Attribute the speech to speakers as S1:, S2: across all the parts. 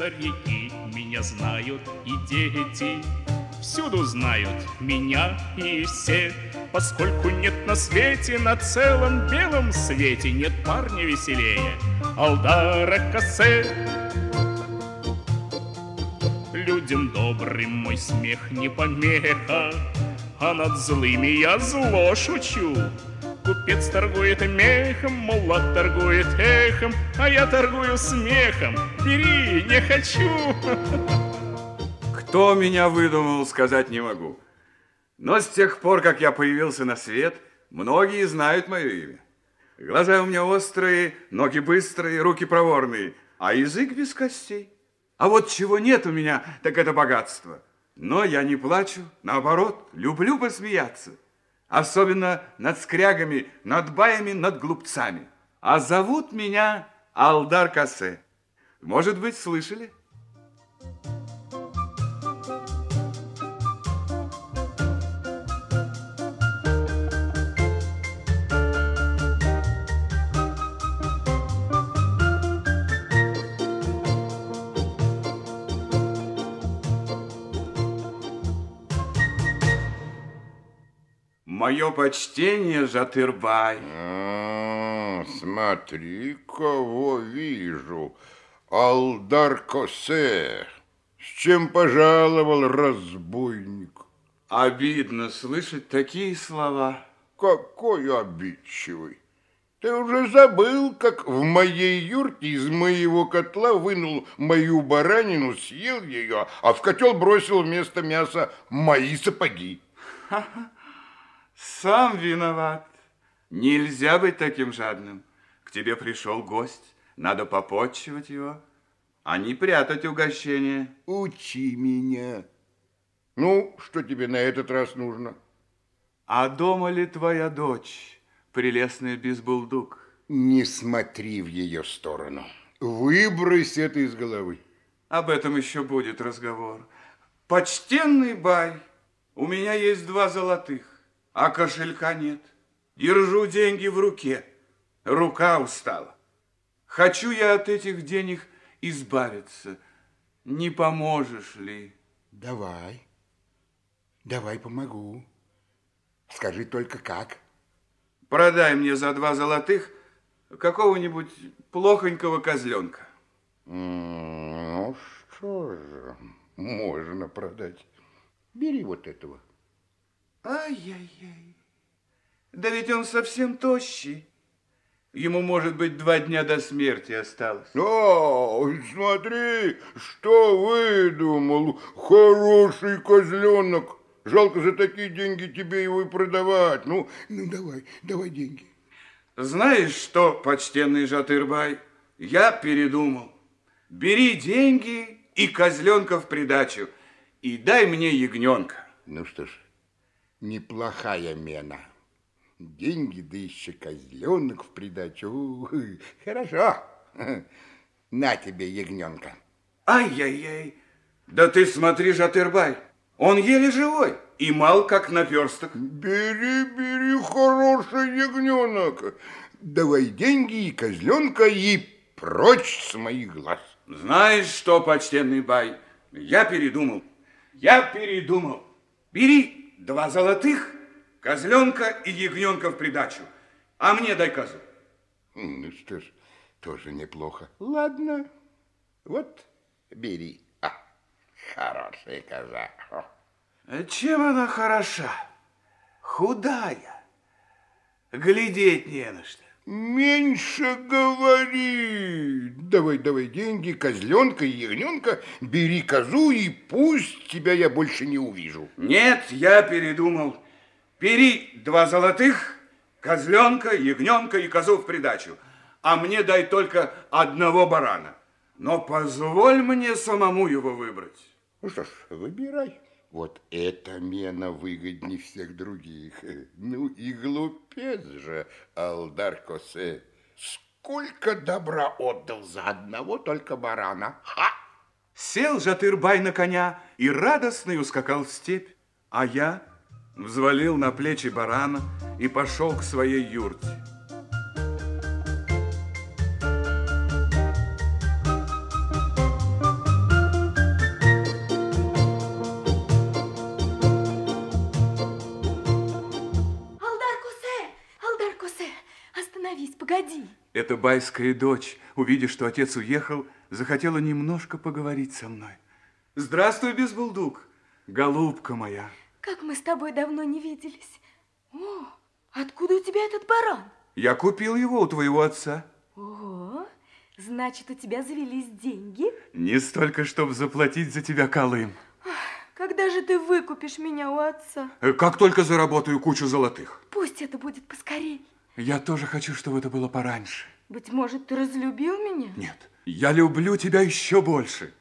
S1: Старики меня знают и дети, Всюду знают меня и все, Поскольку нет на свете, на целом белом свете Нет парня веселее Алдара Кассе. Людям добрым мой смех не помеха, А над злыми я зло шучу. Купец торгует мехом, мулат торгует эхом, А я торгую смехом. Бери, не хочу.
S2: Кто меня выдумал, сказать не могу. Но с тех пор, как я появился на свет, многие знают мое имя. Глаза у меня острые, ноги быстрые, руки проворные, а язык без костей. А вот чего нет у меня, так это богатство. Но я не плачу, наоборот, люблю посмеяться. Особенно над скрягами, над баями, над глупцами. А зовут меня Алдар Кассе. Может быть, слышали? Мое почтение, Жатырбай.
S3: А, смотри, кого вижу. Алдар Косе. С чем пожаловал разбойник?
S2: Обидно слышать такие слова.
S3: Какой обидчивый. Ты уже забыл, как в моей юрте из моего котла вынул мою баранину, съел ее, а в котел бросил вместо мяса мои сапоги.
S2: Ха-ха. Сам виноват. Нельзя быть таким жадным. К тебе пришел гость, надо попотчевать его, а не прятать угощение.
S3: Учи меня. Ну, что тебе на этот раз нужно?
S2: А дома ли твоя дочь, прелестная Безбулдук?
S3: Не смотри в ее сторону. Выбрось это из головы.
S2: Об этом еще будет разговор. Почтенный бай, у меня есть два золотых а кошелька нет. Держу деньги в руке, рука устала. Хочу я от этих денег избавиться. Не поможешь ли?
S3: Давай, давай помогу. Скажи только как.
S2: Продай мне за два золотых какого-нибудь плохонького козленка.
S3: Ну что же, можно продать. Бери вот этого.
S2: Ай-яй-яй. Да ведь он совсем тощий. Ему, может быть, два дня до смерти осталось.
S3: О, смотри, что выдумал. Хороший козленок. Жалко за такие деньги тебе его и продавать. Ну, ну давай, давай деньги.
S2: Знаешь что, почтенный Жатырбай, я передумал. Бери деньги и козленка в придачу, и дай мне ягненка.
S3: Ну что ж, неплохая мена. Деньги, да еще козленок в придачу. Хорошо. На тебе, ягненка.
S2: Ай-яй-яй. Да ты смотри, Жатырбай, он еле живой и мал, как наперсток.
S3: Бери, бери, хороший ягненок. Давай деньги и козленка и прочь с моих глаз.
S2: Знаешь что, почтенный бай, я передумал. Я передумал. Бери два золотых, козленка и ягненка в придачу. А мне дай козу.
S3: Ну что ж, тоже неплохо. Ладно, вот бери. А, хорошая коза.
S2: Чем она хороша? Худая. Глядеть не на что.
S3: Меньше говори. Давай, давай деньги, козленка и ягненка, бери козу, и пусть тебя я больше не увижу.
S2: Нет, я передумал. Бери два золотых, козленка, ягненка и козу в придачу, а мне дай только одного барана. Но позволь мне самому его выбрать.
S3: Ну что ж, выбирай. Вот эта мена выгоднее всех других. Ну и глупец же, Алдар Косе. Сколько добра отдал за одного только барана. Ха!
S2: Сел Жатырбай на коня и радостный ускакал в степь. А я взвалил на плечи барана и пошел к своей юрте.
S4: Остановись, погоди.
S2: Эта байская дочь, увидев, что отец уехал, захотела немножко поговорить со мной. Здравствуй, Безбулдук, голубка моя.
S4: Как мы с тобой давно не виделись. О, откуда у тебя этот баран?
S2: Я купил его у твоего отца.
S4: Ого, значит, у тебя завелись деньги?
S2: Не столько, чтобы заплатить за тебя колым.
S4: Когда же ты выкупишь меня у отца?
S2: Как только заработаю кучу золотых.
S4: Пусть это будет поскорей.
S2: Я тоже хочу, чтобы это было пораньше.
S4: Быть может, ты разлюбил меня?
S2: Нет, я люблю тебя еще больше.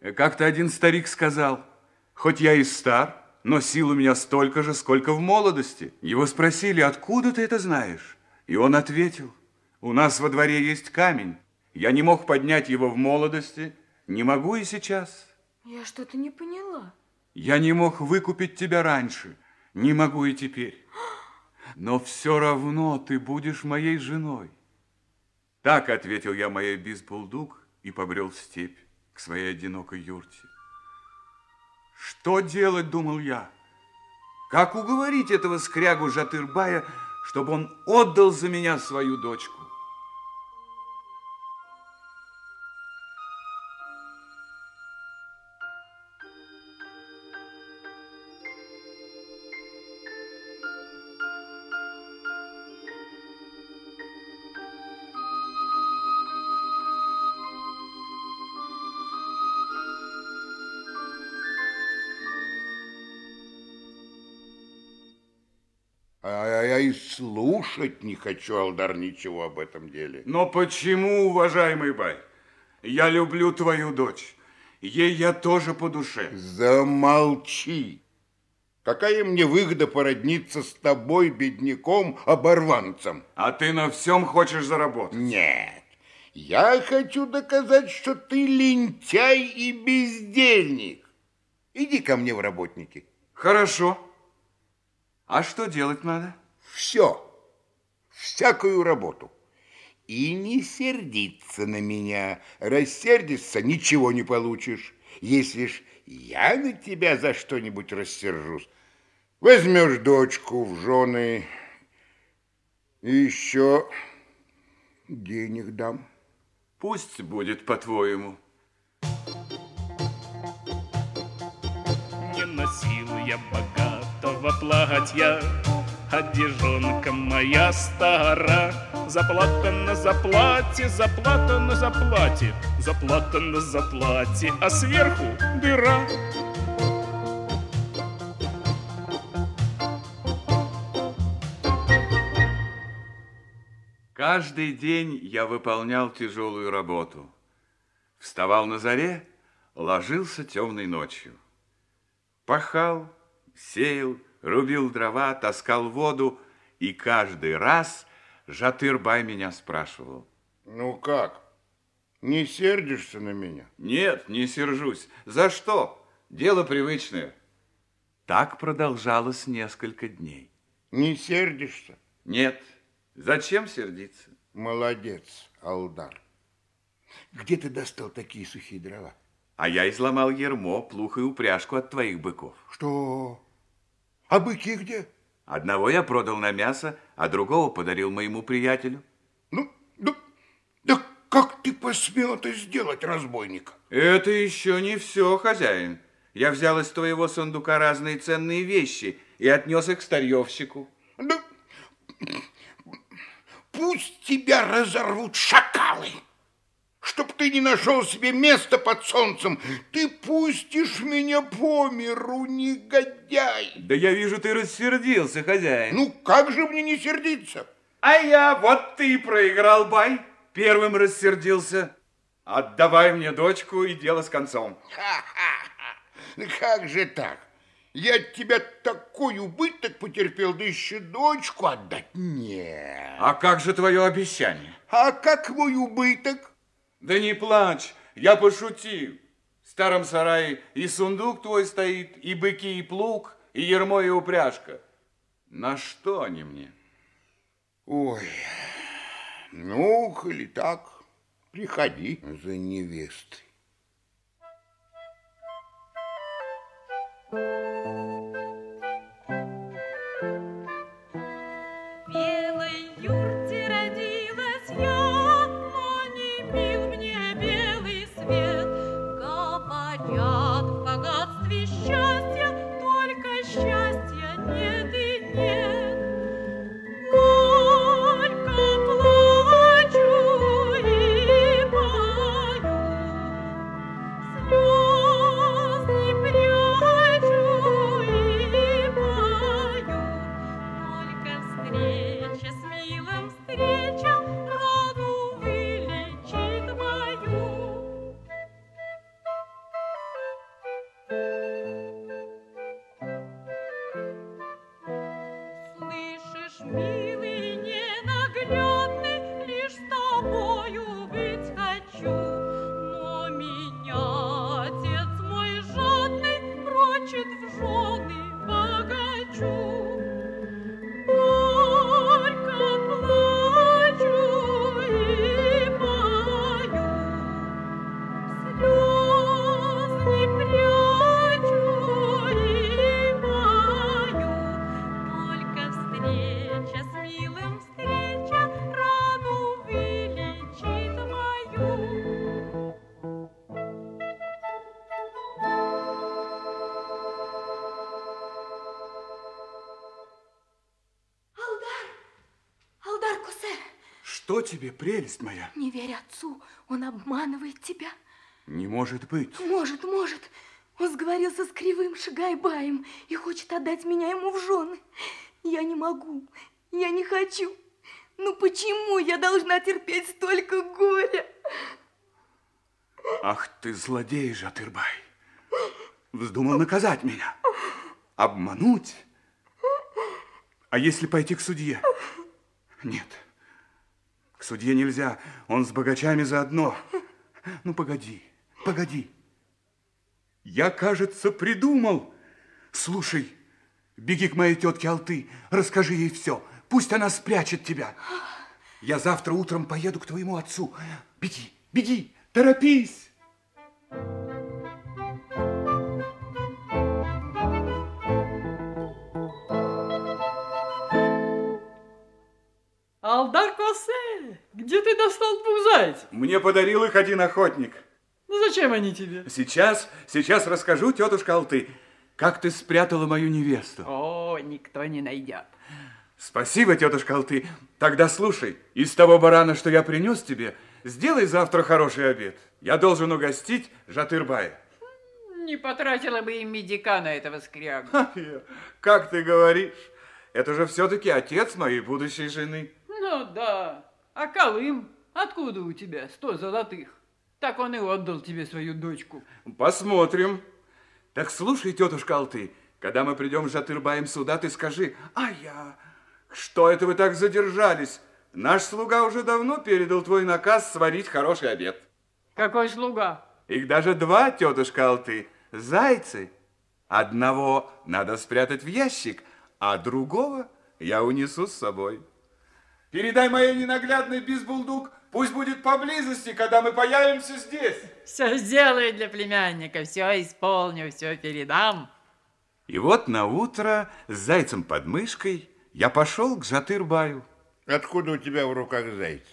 S2: Э, Как-то один старик сказал, хоть я и стар, но сил у меня столько же, сколько в молодости. Его спросили, откуда ты это знаешь? И он ответил, у нас во дворе есть камень. Я не мог поднять его в молодости, не могу и сейчас.
S4: Я что-то не поняла.
S2: Я не мог выкупить тебя раньше, не могу и теперь. Но все равно ты будешь моей женой. Так ответил я моей Бизбулдук и побрел в степь к своей одинокой юрте. Что делать, думал я? Как уговорить этого скрягу Жатырбая, чтобы он отдал за меня свою дочку?
S3: Слушать не хочу, Алдар, ничего об этом деле.
S2: Но почему, уважаемый бай? Я люблю твою дочь. Ей я тоже по душе.
S3: Замолчи. Какая мне выгода породниться с тобой, бедняком, оборванцем?
S2: А ты на всем хочешь заработать.
S3: Нет. Я хочу доказать, что ты лентяй и бездельник. Иди ко мне в работники.
S2: Хорошо. А что делать надо?
S3: Все. Всякую работу. И не сердиться на меня. Рассердишься, ничего не получишь. Если ж я на тебя за что-нибудь рассержусь, возьмешь дочку в жены и еще денег дам.
S2: Пусть будет по-твоему.
S1: Не носил я богатого платья, Одежонка моя стара, Заплата на заплате, заплата на заплате, Заплата на заплате, а сверху дыра.
S2: Каждый день я выполнял тяжелую работу. Вставал на заре, ложился темной ночью. Пахал, сеял, рубил дрова, таскал воду, и каждый раз Жатырбай меня спрашивал.
S3: Ну как, не сердишься на меня?
S2: Нет, не сержусь. За что? Дело привычное. Так продолжалось несколько дней.
S3: Не сердишься?
S2: Нет, зачем сердиться?
S3: Молодец, Алдар. Где ты достал такие сухие дрова?
S2: А я изломал ермо, плуг и упряжку от твоих быков.
S3: Что? А быки где?
S2: Одного я продал на мясо, а другого подарил моему приятелю.
S3: Ну, да, да как ты посмел это сделать, разбойник?
S2: Это еще не все, хозяин. Я взял из твоего сундука разные ценные вещи и отнес их к старьевщику.
S3: Да пусть тебя разорвут шакалы, чтоб ты не нашел себе места под солнцем. Ты пустишь меня по миру, негодяй.
S2: Да я вижу, ты рассердился, хозяин.
S3: Ну, как же мне не сердиться?
S2: А я, вот ты и проиграл, бай. Первым рассердился. Отдавай мне дочку и дело с концом.
S3: Ха-ха-ха. Как же так? Я от тебя такой убыток потерпел, да еще дочку отдать? Нет.
S2: А как же твое обещание?
S3: А как мой убыток?
S2: Да не плачь, я пошутил. В старом сарае и сундук твой стоит, и быки, и плуг, и ермо, и упряжка. На что они мне?
S3: Ой, ну, коли так, приходи за невестой.
S2: Что тебе, прелесть моя?
S4: Не верь отцу, он обманывает тебя.
S2: Не может быть.
S4: Может, может. Он сговорился с кривым Шагайбаем и хочет отдать меня ему в жены. Я не могу, я не хочу. Ну почему я должна терпеть столько горя?
S2: Ах ты, злодей, Жатырбай. Вздумал наказать меня. Обмануть. А если пойти к судье? Нет. К судье нельзя. Он с богачами заодно. Ну, погоди, погоди. Я, кажется, придумал. Слушай, беги к моей тетке Алты, расскажи ей все. Пусть она спрячет тебя. Я завтра утром поеду к твоему отцу. Беги, беги, торопись.
S5: Алдар Косе, где ты достал двух зайцев?
S2: Мне подарил их один охотник.
S5: Ну зачем они тебе?
S2: Сейчас, сейчас расскажу, тетушка Алты, как ты спрятала мою невесту.
S5: О, никто не найдет.
S2: Спасибо, тетушка Алты. Тогда слушай, из того барана, что я принес тебе, сделай завтра хороший обед. Я должен угостить Жатырбая.
S5: Не потратила бы и медика на этого скрягу.
S2: Как ты говоришь, это же все-таки отец моей будущей жены.
S5: Ну да. А Колым? Откуда у тебя сто золотых? Так он и отдал тебе свою дочку.
S2: Посмотрим. Так слушай, тетушка Алты, когда мы придем с Жатырбаем сюда, ты скажи, а я... Что это вы так задержались? Наш слуга уже давно передал твой наказ сварить хороший обед.
S5: Какой слуга?
S2: Их даже два, тетушка Алты, зайцы. Одного надо спрятать в ящик, а другого я унесу с собой. Передай моей ненаглядной бизбулдук, пусть будет поблизости, когда мы появимся здесь.
S5: Все сделаю для племянника, все исполню, все передам.
S2: И вот на утро с зайцем под мышкой я пошел к Жатырбаю.
S3: Откуда у тебя в руках заяц?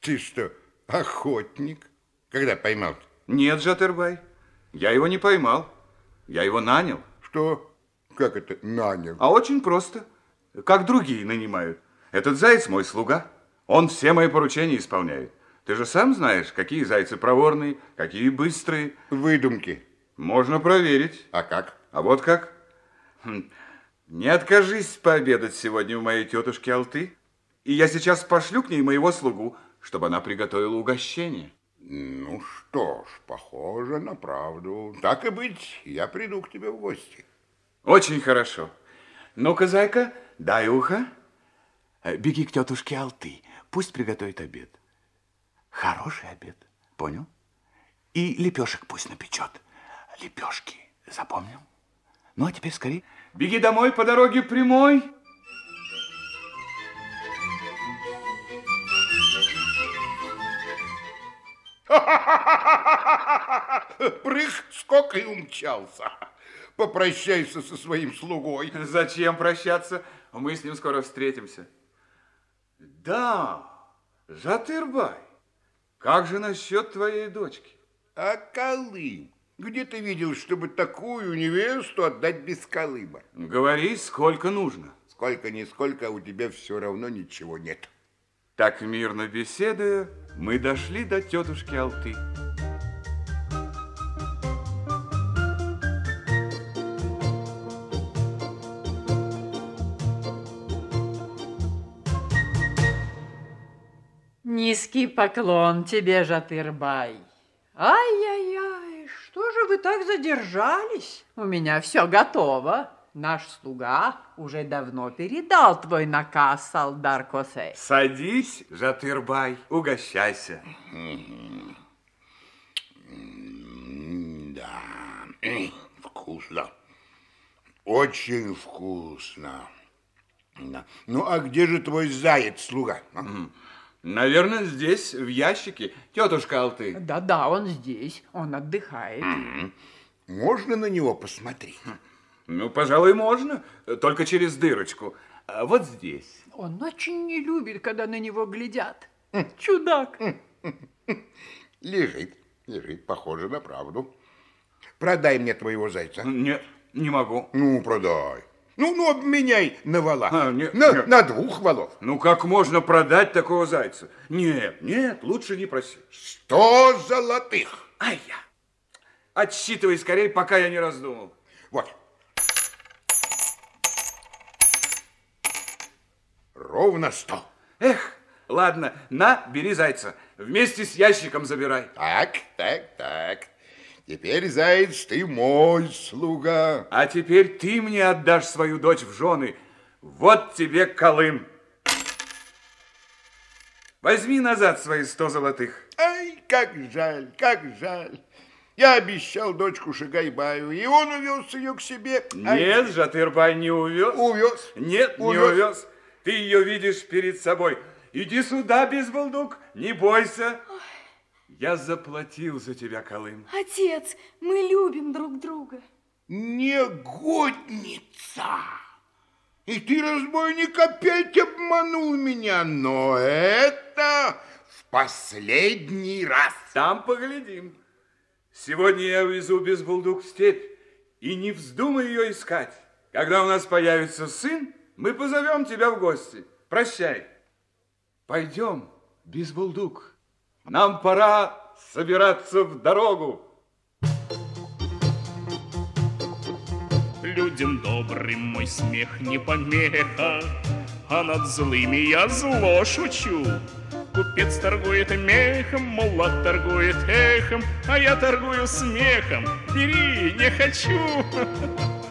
S3: Ты что, охотник? Когда поймал -то?
S2: Нет, Жатырбай, я его не поймал, я его нанял.
S3: Что? Как это нанял?
S2: А очень просто, как другие нанимают. Этот заяц мой слуга, он все мои поручения исполняет. Ты же сам знаешь, какие зайцы проворные, какие быстрые.
S3: Выдумки.
S2: Можно проверить.
S3: А как?
S2: А вот как? Хм. Не откажись пообедать сегодня у моей тетушки Алты, и я сейчас пошлю к ней моего слугу, чтобы она приготовила угощение.
S3: Ну что ж, похоже на правду. Так и быть, я приду к тебе в гости.
S2: Очень хорошо. Ну-ка, зайка, дай ухо. Э, Беги к тетушке Алты, пусть приготовит обед. Хороший обед, понял? И лепешек пусть напечет. Лепешки, запомнил? Ну, а теперь скорее. Беги домой по дороге прямой.
S3: Прыг, сколько и умчался. Попрощайся со своим слугой.
S2: Зачем прощаться? Мы с ним скоро встретимся. Да, Жатырбай, как же насчет твоей дочки?
S3: А Колым? Где ты видел, чтобы такую невесту отдать без Колыма?
S2: Говори, сколько нужно.
S3: Сколько-нисколько, а у тебя все равно ничего нет.
S2: Так мирно беседуя, мы дошли до тетушки Алты.
S5: Низкий поклон тебе, Жатырбай. Ай-яй-яй, что же вы так задержались? У меня все готово. Наш слуга уже давно передал твой наказ, Салдар Косе.
S2: Садись, Жатырбай, угощайся.
S3: Да, вкусно. Очень вкусно. Ну, а где же твой заяц, слуга? а?
S2: Наверное, здесь, в ящике, тетушка Алты.
S5: Да-да, он здесь, он отдыхает.
S3: Можно на него посмотреть?
S2: Ну, пожалуй, можно, только через дырочку. А Вот здесь.
S5: Он очень не любит, когда на него глядят. Чудак.
S3: Лежит, лежит, похоже на правду. Продай мне твоего зайца.
S2: Нет, не могу.
S3: Ну, продай. Ну, ну, обменяй на вала.
S2: А, нет,
S3: на,
S2: нет.
S3: на двух валов.
S2: Ну, как можно продать такого зайца? Нет, нет, лучше не проси.
S3: Сто золотых.
S2: Ай я! Отсчитывай скорее, пока я не раздумал.
S3: Вот. Ровно сто.
S2: Эх, ладно, на, бери зайца. Вместе с ящиком забирай.
S3: Так, так, так. Теперь, заяц, ты мой слуга.
S2: А теперь ты мне отдашь свою дочь в жены. Вот тебе колым. Возьми назад свои сто золотых.
S3: Ай, как жаль, как жаль. Я обещал дочку Шагайбаю, и он увез ее к себе. Ай,
S2: Нет, Жатырбай не увез.
S3: Увез.
S2: Нет, не
S3: Увез.
S2: увез. Ты ее видишь перед собой. Иди сюда, безбалдук, не бойся. Я заплатил за тебя, Колым.
S4: Отец, мы любим друг друга.
S3: Негодница! И ты, разбойник, опять обманул меня, но это в последний раз.
S2: Там поглядим. Сегодня я увезу безбулдук в степь, и не вздумай ее искать. Когда у нас появится сын, мы позовем тебя в гости. Прощай. Пойдем, безбулдук. Нам пора собираться в дорогу.
S1: Людям добрым мой смех не помеха, А над злыми я зло шучу. Купец торгует мехом, мулат торгует эхом, А я торгую смехом. Бери, не хочу.